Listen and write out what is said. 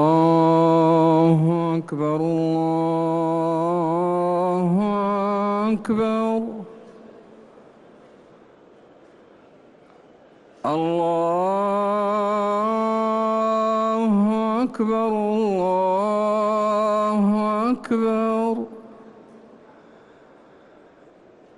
الله أكبر الله أكبر الله أكبر الله أكبر